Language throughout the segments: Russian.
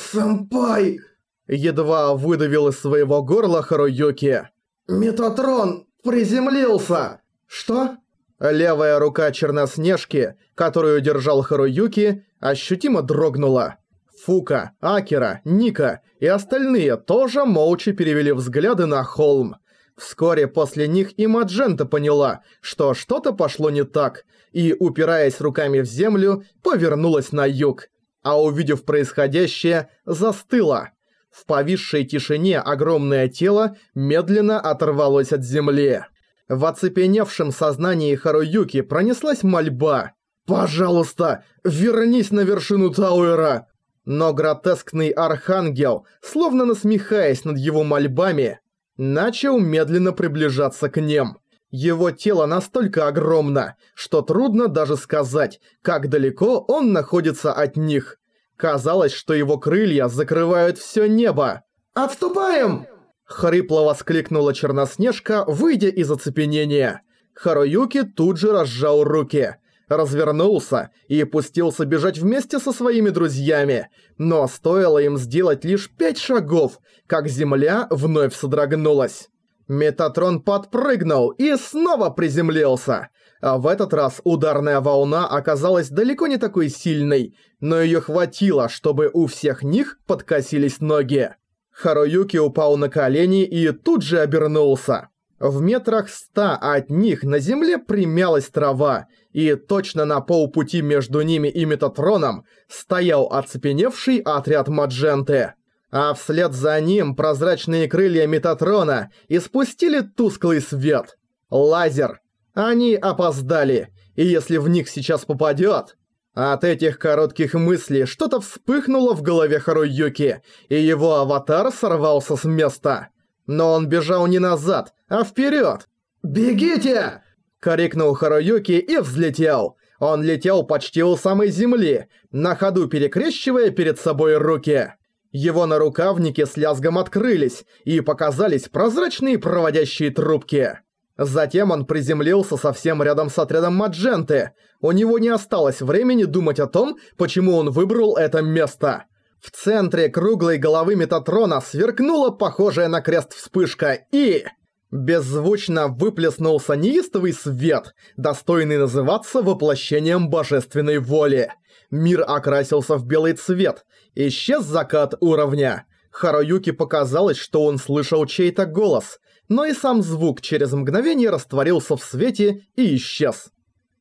«Сэмпай!» Едва выдавил из своего горла Харуюки. «Метатрон приземлился!» «Что?» Левая рука Черноснежки, которую держал Харуюки, ощутимо дрогнула. Фука, Акера, Ника и остальные тоже молча перевели взгляды на холм. Вскоре после них и Маджента поняла, что что-то пошло не так, и, упираясь руками в землю, повернулась на юг. А увидев происходящее, застыла. В повисшей тишине огромное тело медленно оторвалось от земли. В оцепеневшем сознании Харуюки пронеслась мольба. «Пожалуйста, вернись на вершину Тауэра!» Но гротескный архангел, словно насмехаясь над его мольбами, начал медленно приближаться к ним. Его тело настолько огромно, что трудно даже сказать, как далеко он находится от них. Казалось, что его крылья закрывают все небо. «Отступаем!» Хрипло воскликнула Черноснежка, выйдя из оцепенения. Харуюки тут же разжал руки, развернулся и пустился бежать вместе со своими друзьями. Но стоило им сделать лишь пять шагов, как земля вновь содрогнулась. Метатрон подпрыгнул и снова приземлился. А в этот раз ударная волна оказалась далеко не такой сильной, но её хватило, чтобы у всех них подкосились ноги. Харуюки упал на колени и тут же обернулся. В метрах ста от них на земле примялась трава, и точно на полпути между ними и Метатроном стоял оцепеневший отряд Мадженты. А вслед за ним прозрачные крылья Метатрона испустили тусклый свет. Лазер. Они опоздали, и если в них сейчас попадёт... От этих коротких мыслей что-то вспыхнуло в голове Харуюки, и его аватар сорвался с места. Но он бежал не назад, а вперед. «Бегите!» — крикнул Харуюки и взлетел. Он летел почти у самой земли, на ходу перекрещивая перед собой руки. Его нарукавники с лязгом открылись, и показались прозрачные проводящие трубки. Затем он приземлился совсем рядом с отрядом Мадженты. У него не осталось времени думать о том, почему он выбрал это место. В центре круглой головы Метатрона сверкнула похожая на крест вспышка и... Беззвучно выплеснулся неистовый свет, достойный называться воплощением божественной воли. Мир окрасился в белый цвет, исчез закат уровня. Харуюки показалось, что он слышал чей-то голос – но и сам звук через мгновение растворился в свете и исчез.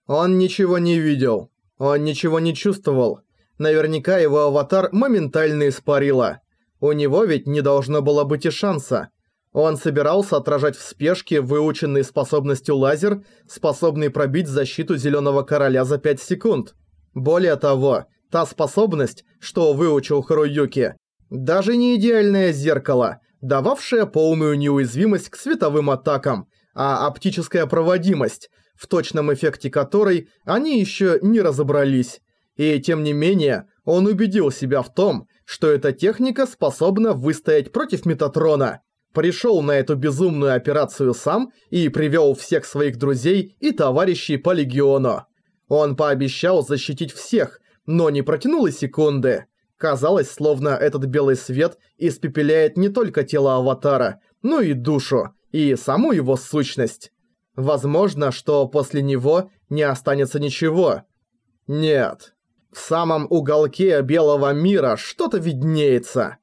Он ничего не видел, он ничего не чувствовал. Наверняка его аватар моментально испарило. У него ведь не должно было быть и шанса. Он собирался отражать в спешке выученный способностью лазер, способный пробить защиту Зелёного Короля за 5 секунд. Более того, та способность, что выучил Харуюки, даже не идеальное зеркало – дававшая полную неуязвимость к световым атакам, а оптическая проводимость, в точном эффекте которой они еще не разобрались. И тем не менее, он убедил себя в том, что эта техника способна выстоять против Метатрона. Пришел на эту безумную операцию сам и привел всех своих друзей и товарищей по Легиону. Он пообещал защитить всех, но не протянул и секунды. Казалось, словно этот белый свет испепеляет не только тело Аватара, но и душу, и саму его сущность. Возможно, что после него не останется ничего. Нет. В самом уголке белого мира что-то виднеется.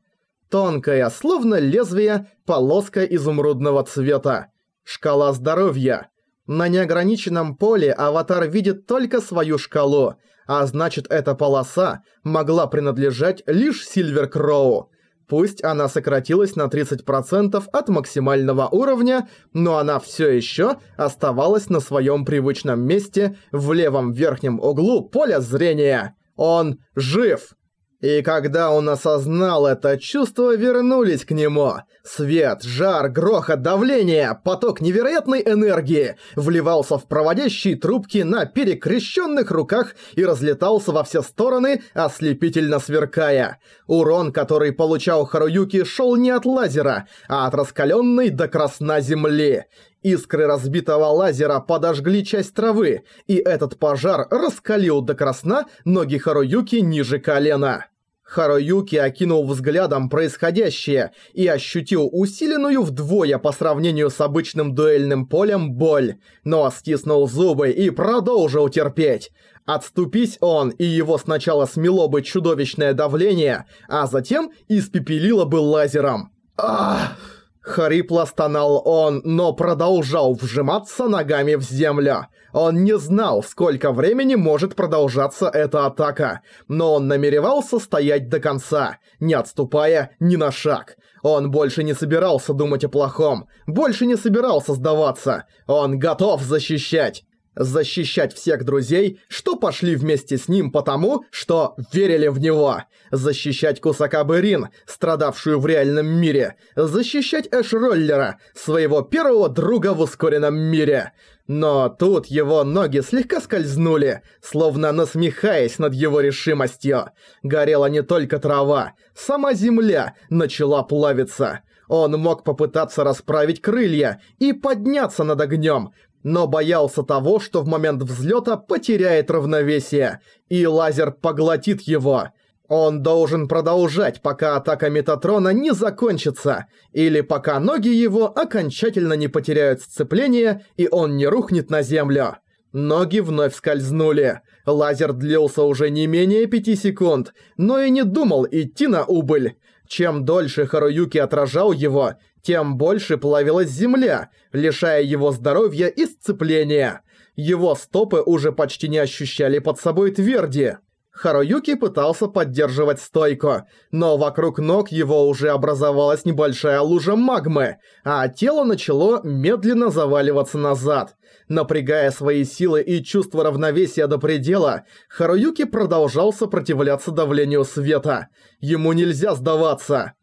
Тонкая, словно лезвие, полоска изумрудного цвета. Шкала здоровья. На неограниченном поле аватар видит только свою шкалу, а значит эта полоса могла принадлежать лишь Сильвер Кроу. Пусть она сократилась на 30% от максимального уровня, но она все еще оставалась на своем привычном месте в левом верхнем углу поля зрения. Он жив! И когда он осознал это, чувства вернулись к нему. Свет, жар, грохот, давление, поток невероятной энергии вливался в проводящие трубки на перекрещенных руках и разлетался во все стороны, ослепительно сверкая. Урон, который получал Харуюки, шел не от лазера, а от раскаленной до красна земли. Искры разбитого лазера подожгли часть травы, и этот пожар раскалил до красна ноги Харуюки ниже колена. Харуюки окинул взглядом происходящее и ощутил усиленную вдвое по сравнению с обычным дуэльным полем боль, но стиснул зубы и продолжил терпеть. Отступись он, и его сначала смело бы чудовищное давление, а затем испепелило бы лазером. Ах! Хрипло стонал он, но продолжал вжиматься ногами в землю. Он не знал, сколько времени может продолжаться эта атака, но он намеревался стоять до конца, не отступая ни на шаг. Он больше не собирался думать о плохом, больше не собирался сдаваться. Он готов защищать защищать всех друзей, что пошли вместе с ним потому, что верили в него, защищать Кусакабы Рин, страдавшую в реальном мире, защищать Эш-Роллера, своего первого друга в ускоренном мире. Но тут его ноги слегка скользнули, словно насмехаясь над его решимостью. Горела не только трава, сама земля начала плавиться. Он мог попытаться расправить крылья и подняться над огнем, но боялся того, что в момент взлета потеряет равновесие, и лазер поглотит его. Он должен продолжать, пока атака Метатрона не закончится, или пока ноги его окончательно не потеряют сцепление, и он не рухнет на землю. Ноги вновь скользнули. Лазер длился уже не менее пяти секунд, но и не думал идти на убыль. Чем дольше Харуюки отражал его, тем больше плавилась земля, лишая его здоровья и сцепления. Его стопы уже почти не ощущали под собой тверди. Харуюки пытался поддерживать стойку, но вокруг ног его уже образовалась небольшая лужа магмы, а тело начало медленно заваливаться назад. Напрягая свои силы и чувство равновесия до предела, Харуюки продолжал сопротивляться давлению света. Ему нельзя сдаваться.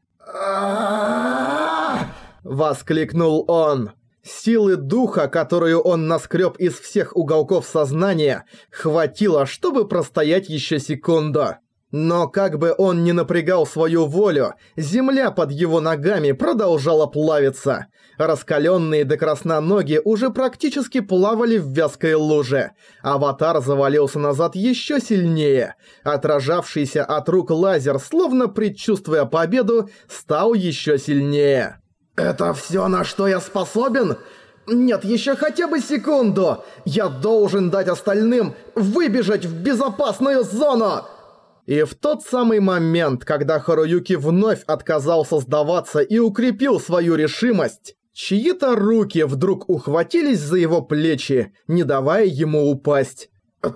Воскликнул он. Силы духа, которую он наскреб из всех уголков сознания, хватило, чтобы простоять еще секунду. Но как бы он ни напрягал свою волю, земля под его ногами продолжала плавиться. Раскаленные до красна ноги уже практически плавали в вязкой луже. Аватар завалился назад еще сильнее. Отражавшийся от рук лазер, словно предчувствуя победу, стал еще сильнее. «Это все, на что я способен?» «Нет, еще хотя бы секунду! Я должен дать остальным выбежать в безопасную зону!» И в тот самый момент, когда Харуюки вновь отказался сдаваться и укрепил свою решимость, чьи-то руки вдруг ухватились за его плечи, не давая ему упасть.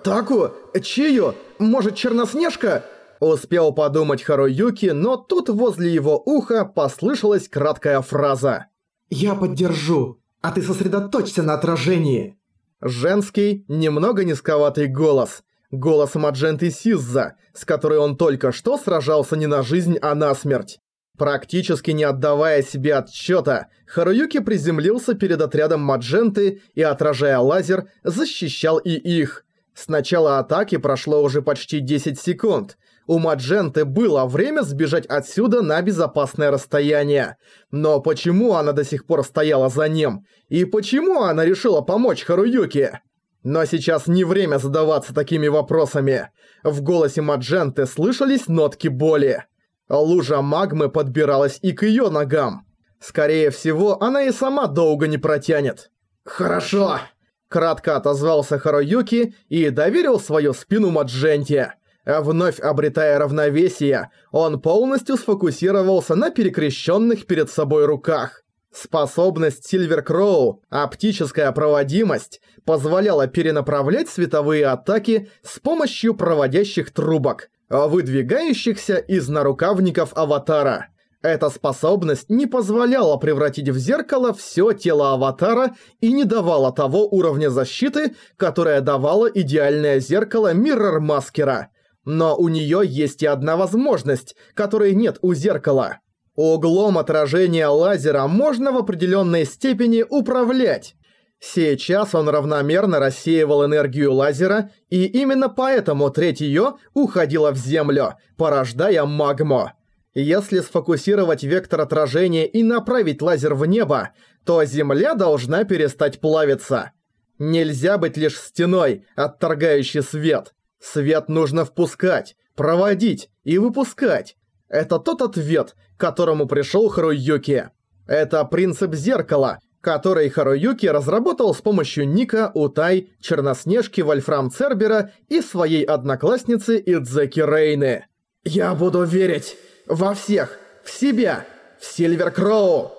«Таку? Чию? Может, Черноснежка?» Успел подумать Харуюки, но тут возле его уха послышалась краткая фраза. «Я поддержу, а ты сосредоточься на отражении». Женский, немного низковатый голос. Голос Мадженты Сизза, с которой он только что сражался не на жизнь, а на смерть. Практически не отдавая себе отчета, Харуюки приземлился перед отрядом Мадженты и, отражая лазер, защищал и их. С начала атаки прошло уже почти 10 секунд, у Мадженты было время сбежать отсюда на безопасное расстояние. Но почему она до сих пор стояла за ним? И почему она решила помочь Харуюке? Но сейчас не время задаваться такими вопросами. В голосе Мадженты слышались нотки боли. Лужа магмы подбиралась и к её ногам. Скорее всего, она и сама долго не протянет. «Хорошо!» Кратко отозвался Харуюки и доверил свою спину Мадженте. Вновь обретая равновесие, он полностью сфокусировался на перекрещенных перед собой руках. Способность Сильвер Кроу, оптическая проводимость, позволяла перенаправлять световые атаки с помощью проводящих трубок, выдвигающихся из нарукавников аватара. Эта способность не позволяла превратить в зеркало все тело аватара и не давала того уровня защиты, которое давало идеальное зеркало Миррор Маскера – но у неё есть и одна возможность, которой нет у зеркала. Углом отражения лазера можно в определённой степени управлять. Сейчас он равномерно рассеивал энергию лазера, и именно поэтому треть её уходила в землю, порождая магму. Если сфокусировать вектор отражения и направить лазер в небо, то Земля должна перестать плавиться. Нельзя быть лишь стеной, отторгающей свет. Свет нужно впускать, проводить и выпускать. Это тот ответ, к которому пришел Харуюки. Это принцип зеркала, который Харуюки разработал с помощью Ника, Утай, Черноснежки, Вольфрам Цербера и своей одноклассницы Идзеки Рейны. «Я буду верить во всех, в себя, в Сильвер Кроу!»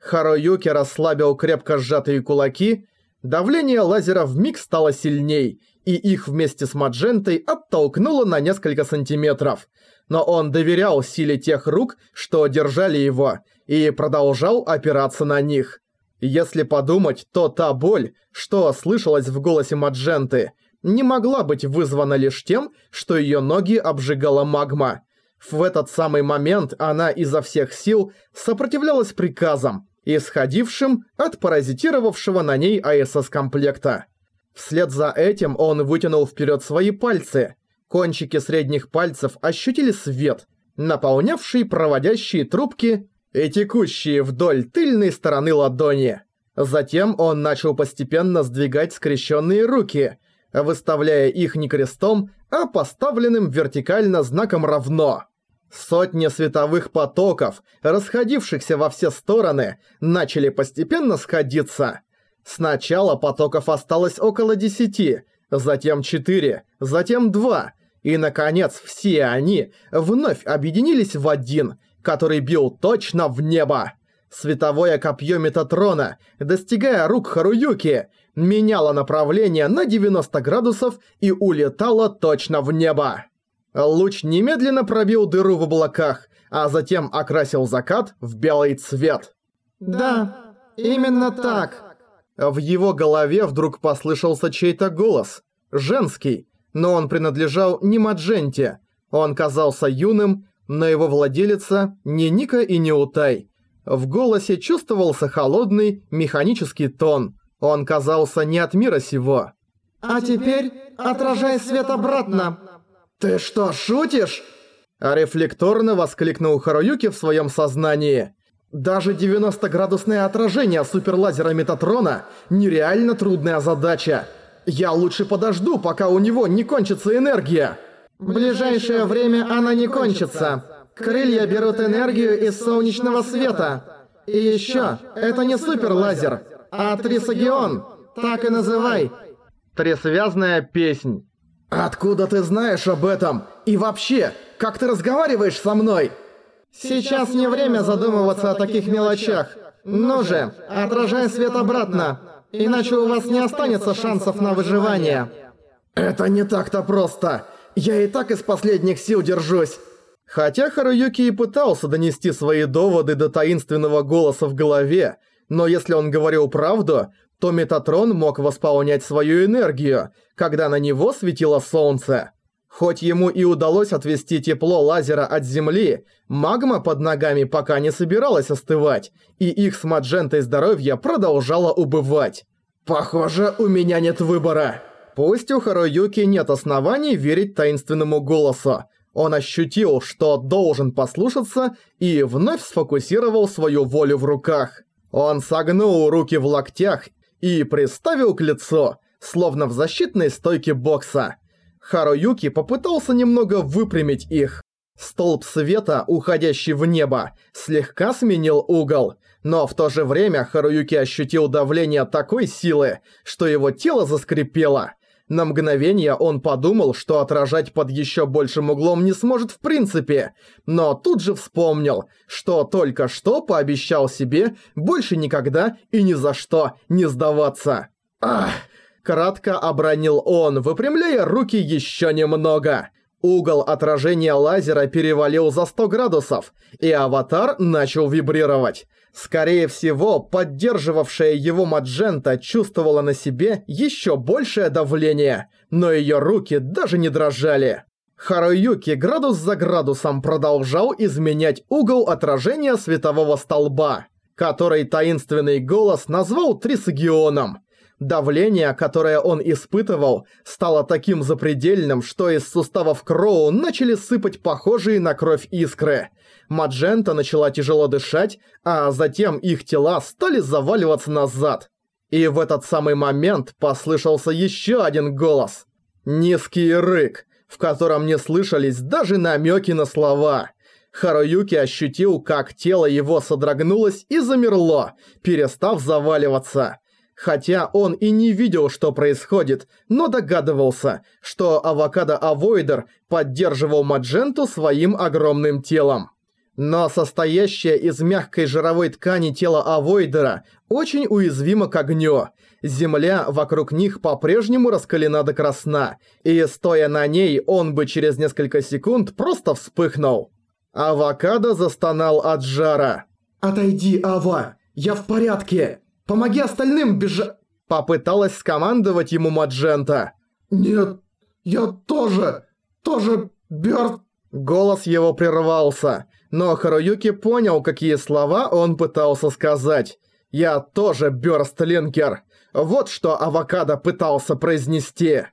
Харуюки расслабил крепко сжатые кулаки, давление лазера вмиг стало сильней, и их вместе с Маджентой оттолкнуло на несколько сантиметров. Но он доверял силе тех рук, что держали его, и продолжал опираться на них. Если подумать, то та боль, что слышалась в голосе Мадженты, не могла быть вызвана лишь тем, что её ноги обжигала магма. В этот самый момент она изо всех сил сопротивлялась приказам, исходившим от паразитировавшего на ней АСС-комплекта. Вслед за этим он вытянул вперед свои пальцы. Кончики средних пальцев ощутили свет, наполнявший проводящие трубки и текущие вдоль тыльной стороны ладони. Затем он начал постепенно сдвигать скрещенные руки, выставляя их не крестом, а поставленным вертикально знаком «равно». Сотни световых потоков, расходившихся во все стороны, начали постепенно сходиться. Сначала потоков осталось около десяти, затем четыре, затем два, и, наконец, все они вновь объединились в один, который бил точно в небо. Световое копье Метатрона, достигая рук Харуюки, меняло направление на 90 градусов и улетало точно в небо. Луч немедленно пробил дыру в облаках, а затем окрасил закат в белый цвет. «Да, именно так!» В его голове вдруг послышался чей-то голос. Женский, но он принадлежал не Мадженте. Он казался юным, но его владелица не Ника и не Утай. В голосе чувствовался холодный, механический тон. Он казался не от мира сего. «А теперь отражай свет обратно!» «Ты что, шутишь?» Рефлекторно воскликнул Харуюки в своем сознании. Даже 90-градусное отражение суперлазера Метатрона – нереально трудная задача. Я лучше подожду, пока у него не кончится энергия. В ближайшее время она не кончится. Крылья берут энергию из солнечного света. И еще, это не суперлазер, а трисагион. Так и называй. Тресвязная песнь. «Откуда ты знаешь об этом? И вообще, как ты разговариваешь со мной?» «Сейчас не время задумываться о таких мелочах. Ну же, отражай свет обратно, иначе у вас не останется шансов на выживание». «Это не так-то просто. Я и так из последних сил держусь». Хотя Харуюки и пытался донести свои доводы до таинственного голоса в голове, но если он говорил правду, то Метатрон мог восполнять свою энергию, когда на него светило солнце. Хоть ему и удалось отвести тепло лазера от Земли, магма под ногами пока не собиралась остывать, и их с Маджентой здоровье продолжало убывать. «Похоже, у меня нет выбора». Пусть у Харуюки нет оснований верить таинственному голосу, он ощутил, что должен послушаться и вновь сфокусировал свою волю в руках. Он согнул руки в локтях и приставил к лицу, словно в защитной стойке бокса. Харуюки попытался немного выпрямить их. Столб света, уходящий в небо, слегка сменил угол, но в то же время Харуюки ощутил давление такой силы, что его тело заскрипело. На мгновение он подумал, что отражать под еще большим углом не сможет в принципе, но тут же вспомнил, что только что пообещал себе больше никогда и ни за что не сдаваться. Ах! Кратко обронил он, выпрямляя руки еще немного. Угол отражения лазера перевалил за 100 градусов, и аватар начал вибрировать. Скорее всего, поддерживавшая его Маджента чувствовала на себе еще большее давление, но ее руки даже не дрожали. Харуюки градус за градусом продолжал изменять угол отражения светового столба, который таинственный голос назвал Трисагионом. Давление, которое он испытывал, стало таким запредельным, что из суставов Кроу начали сыпать похожие на кровь искры. Маджента начала тяжело дышать, а затем их тела стали заваливаться назад. И в этот самый момент послышался еще один голос. Низкий рык. в котором не слышались даже намеки на слова. Харуюки ощутил, как тело его содрогнулось и замерло, перестав заваливаться. Хотя он и не видел, что происходит, но догадывался, что Авокадо Авойдер поддерживал Мадженту своим огромным телом. Но состоящее из мягкой жировой ткани тело Авойдера очень уязвимо к огню. Земля вокруг них по-прежнему раскалена до красна, и стоя на ней, он бы через несколько секунд просто вспыхнул. Авокадо застонал от жара. «Отойди, Ава! Я в порядке! Помоги остальным бежа...» Попыталась скомандовать ему Маджента. «Нет, я тоже, тоже Бёрд...» Голос его прервался, но Харуюки понял, какие слова он пытался сказать. «Я тоже Бёрстлинкер». Вот что Авокадо пытался произнести.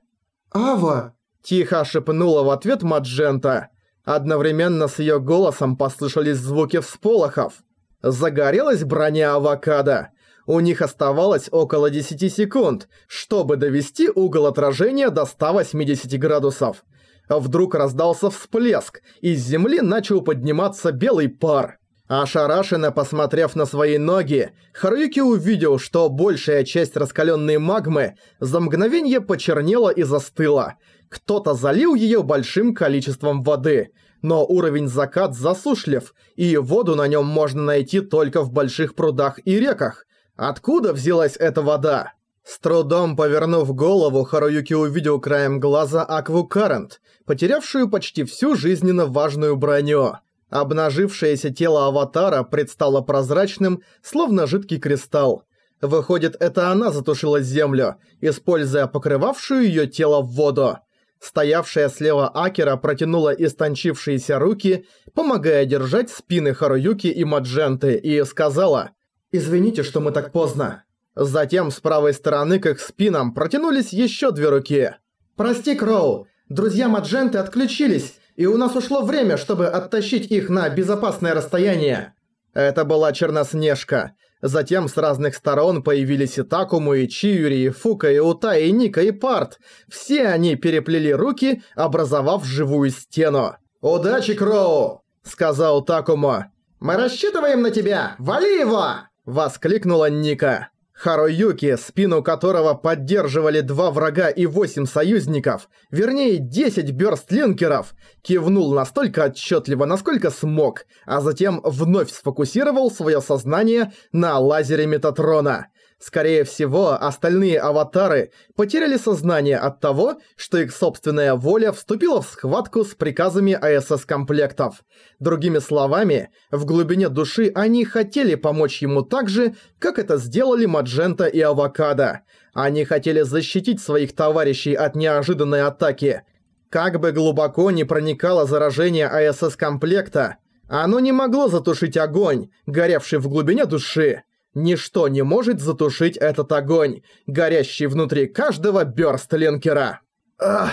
«Ава!» – тихо шепнула в ответ Маджента. Одновременно с её голосом послышались звуки всполохов. Загорелась броня Авокадо. У них оставалось около 10 секунд, чтобы довести угол отражения до 180 градусов. Вдруг раздался всплеск, и с земли начал подниматься белый пар. Ошарашенно посмотрев на свои ноги, Харуюки увидел, что большая часть раскаленной магмы за мгновение почернела и застыла. Кто-то залил ее большим количеством воды, но уровень закат засушлив, и воду на нем можно найти только в больших прудах и реках. Откуда взялась эта вода? С трудом повернув голову, Харуюки увидел краем глаза Акву Карент, потерявшую почти всю жизненно важную броню. Обнажившееся тело аватара предстало прозрачным, словно жидкий кристалл. Выходит, это она затушила землю, используя покрывавшую ее тело в воду. Стоявшая слева Акера протянула истончившиеся руки, помогая держать спины Харуюки и Мадженты, и сказала «Извините, что мы так поздно». Затем с правой стороны к их спинам протянулись еще две руки. «Прости, Кроу, друзья Мадженты отключились, и у нас ушло время, чтобы оттащить их на безопасное расстояние». Это была Черноснежка. Затем с разных сторон появились и Такому, и Чиюри, и Фука, и Ута, и Ника, и Парт. Все они переплели руки, образовав живую стену. «Удачи, Кроу!» – сказал Такому. «Мы рассчитываем на тебя! Вали его!» – воскликнула Ника. Харуюки, спину которого поддерживали два врага и восемь союзников, вернее десять бёрстлинкеров, кивнул настолько отчетливо, насколько смог, а затем вновь сфокусировал свое сознание на лазере Метатрона – Скорее всего, остальные аватары потеряли сознание от того, что их собственная воля вступила в схватку с приказами АСС-комплектов. Другими словами, в глубине души они хотели помочь ему так же, как это сделали Маджента и Авокадо. Они хотели защитить своих товарищей от неожиданной атаки. Как бы глубоко ни проникало заражение АСС-комплекта, оно не могло затушить огонь, горевший в глубине души. Ничто не может затушить этот огонь, горящий внутри каждого бёрстлинкера. Ах,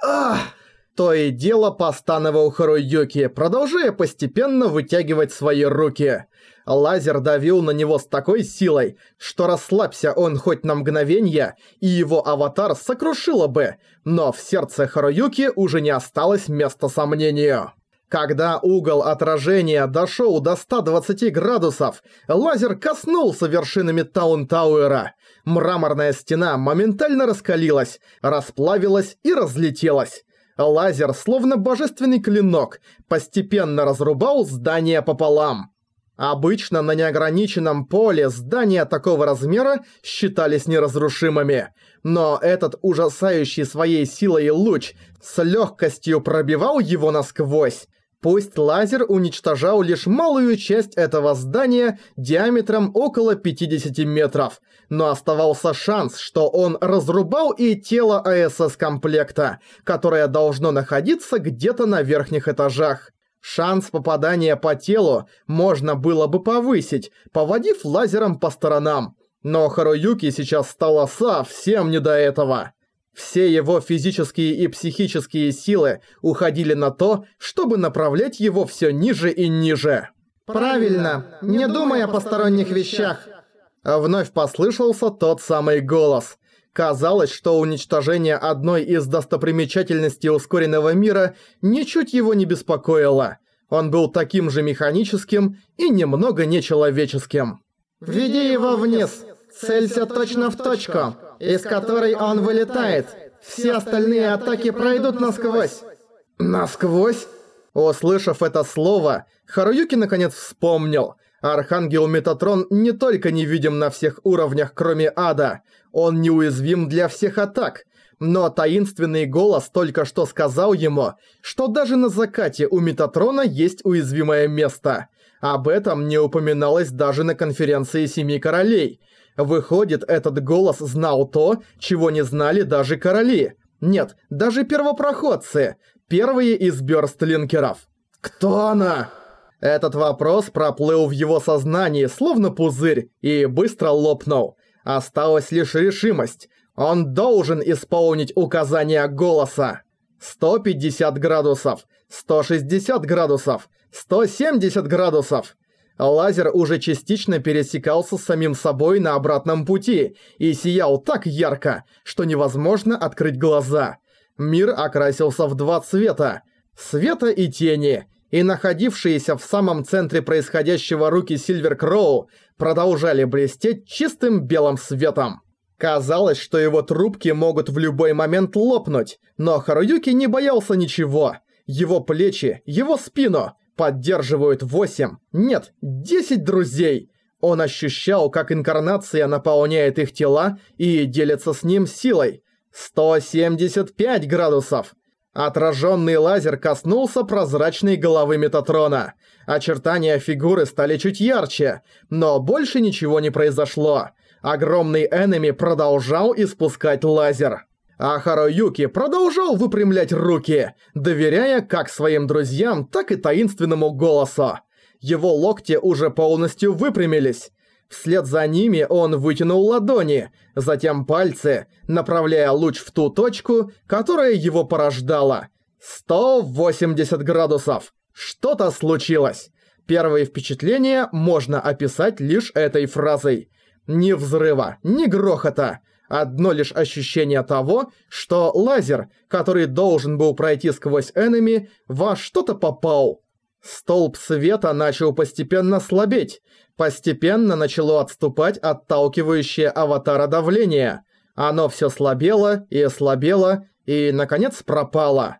ах! То и дело постанывал Харуюки, продолжая постепенно вытягивать свои руки. Лазер давил на него с такой силой, что расслабься он хоть на мгновение, и его аватар сокрушило бы, но в сердце Харуюки уже не осталось места сомнению. Когда угол отражения дошел до 120 градусов, лазер коснулся вершинами Таун-Тауэра. Мраморная стена моментально раскалилась, расплавилась и разлетелась. Лазер, словно божественный клинок, постепенно разрубал здание пополам. Обычно на неограниченном поле здания такого размера считались неразрушимыми, но этот ужасающий своей силой луч с легкостью пробивал его насквозь. Пусть лазер уничтожал лишь малую часть этого здания диаметром около 50 метров, но оставался шанс, что он разрубал и тело АСС-комплекта, которое должно находиться где-то на верхних этажах. Шанс попадания по телу можно было бы повысить, поводив лазером по сторонам. Но Харуюки сейчас стало совсем не до этого. Все его физические и психические силы уходили на то, чтобы направлять его все ниже и ниже. «Правильно, не думай о посторонних вещах!» Вновь послышался тот самый голос. Казалось, что уничтожение одной из достопримечательностей ускоренного мира ничуть его не беспокоило. Он был таким же механическим и немного нечеловеческим. «Веди его вниз, целься точно в точку, из которой он вылетает. Все остальные атаки пройдут насквозь». «Насквозь?» Услышав это слово, Харуюки наконец вспомнил – Архангел Метатрон не только невидим на всех уровнях, кроме ада, он неуязвим для всех атак, но таинственный голос только что сказал ему, что даже на закате у Метатрона есть уязвимое место. Об этом не упоминалось даже на конференции Семи Королей. Выходит, этот голос знал то, чего не знали даже короли. Нет, даже первопроходцы, первые из бёрстлинкеров. «Кто она?» Этот вопрос проплыл в его сознании, словно пузырь, и быстро лопнул. Осталась лишь решимость. Он должен исполнить указания голоса. 150 градусов, 160 градусов, 170 градусов. Лазер уже частично пересекался с самим собой на обратном пути и сиял так ярко, что невозможно открыть глаза. Мир окрасился в два цвета – света и тени – и находившиеся в самом центре происходящего руки Сильвер Кроу продолжали блестеть чистым белым светом. Казалось, что его трубки могут в любой момент лопнуть, но Харуюки не боялся ничего. Его плечи, его спину поддерживают 8, нет, 10 друзей. Он ощущал, как инкарнация наполняет их тела и делится с ним силой. 175 градусов. Отраженный лазер коснулся прозрачной головы Метатрона. Очертания фигуры стали чуть ярче, но больше ничего не произошло. Огромный энеми продолжал испускать лазер. А Харуюки продолжал выпрямлять руки, доверяя как своим друзьям, так и таинственному голосу. Его локти уже полностью выпрямились, Вслед за ними он вытянул ладони, затем пальцы, направляя луч в ту точку, которая его порождала. 180 градусов. Что-то случилось. Первые впечатления можно описать лишь этой фразой. Ни взрыва, ни грохота. Одно лишь ощущение того, что лазер, который должен был пройти сквозь энеми, во что-то попал. Столб света начал постепенно слабеть, Постепенно начало отступать отталкивающее аватара давление. Оно все слабело и слабело, и, наконец, пропало.